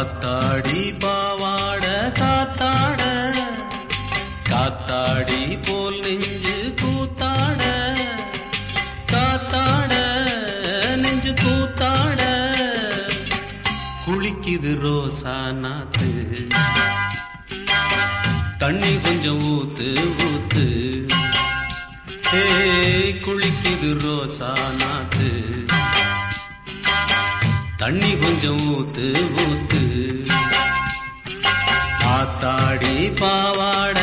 காத்தாடி பாவாட காத்தாட. காத்தாடி போல் நெஞ்சு கூத்தாட. காத்தாட நெஞ்சு கூத்தாட. குளிக்குது ரோசா நாத்து. தண்ணி கொஞ்சம் ஊத்து ஊத்து. ஏ குளிக்குது ரோசா நாத்து. தண்ணி கொஞ்சம் ஊத்து ஊத்து. பாத்தாடி பாவாட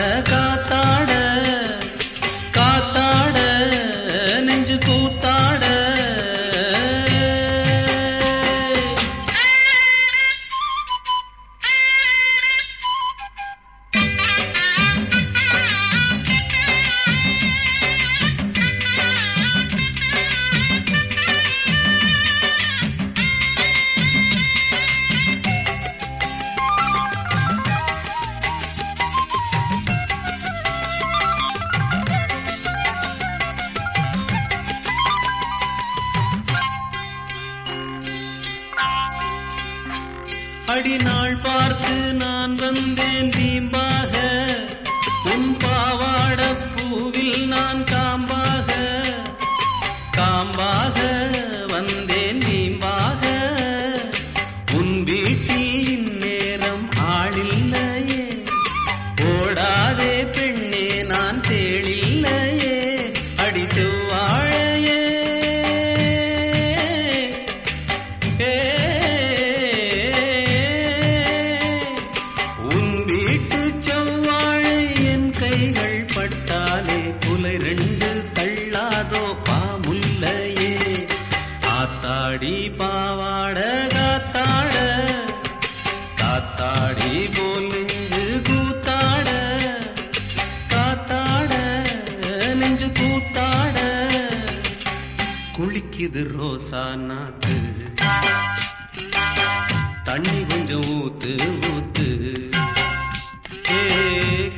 அடிநாள் பார்த்து நான் வந்தேன் தீம்பாக. உன் பாவாட பூவில் நான் காம்பாக. காம்பாக. பாவாட காத்தாட காத்தாடி போல் நெஞ்சு கூத்தாட காத்தாட நெஞ்சு கூத்தாட. குளிக்குது ரோசா நாத்து தண்ணி கொஞ்சம் ஊத்து ஊத்து. ஏ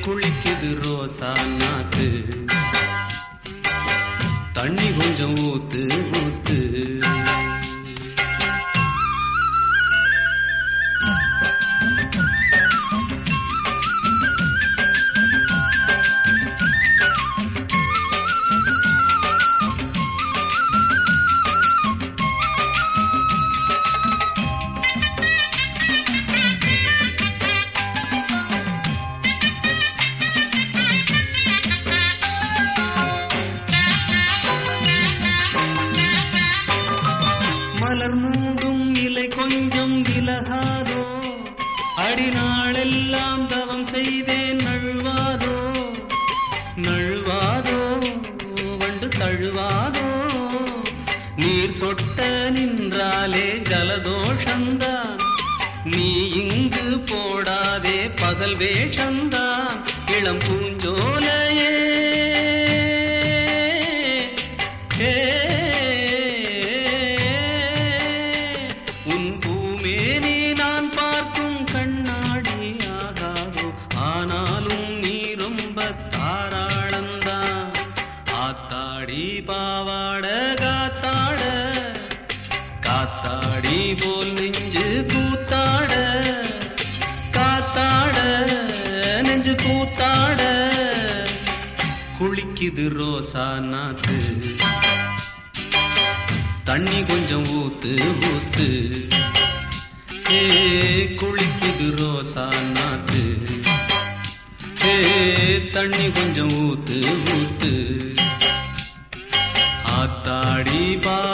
குளிக்குது ரோசா நாத்து தண்ணி கொஞ்சம் மலர் மூடும் இலை கொஞ்சம் விலகாதோ? அடிநாளெல்லாம் தவம் செய்தேன் நழுவாதோ? நழுவாதோ? வண்டு தழுவாதோ? நீர் சொட்ட நின்றாலே ஜலதோஷந்தான். நீ இங்கு போடாதே பகல் வேஷந்தான். இளம் பூஞ்சோலையே குளிக்குது ரோசா நாத்து. தண்ணி கொஞ்சம் ஊத்து ஊத்து. ஏ குளிக்குது ரோசா நாத்து. ஏ தண்ணி கொஞ்சம் ஊத்து ஊத்து. ஆத்தாடி பா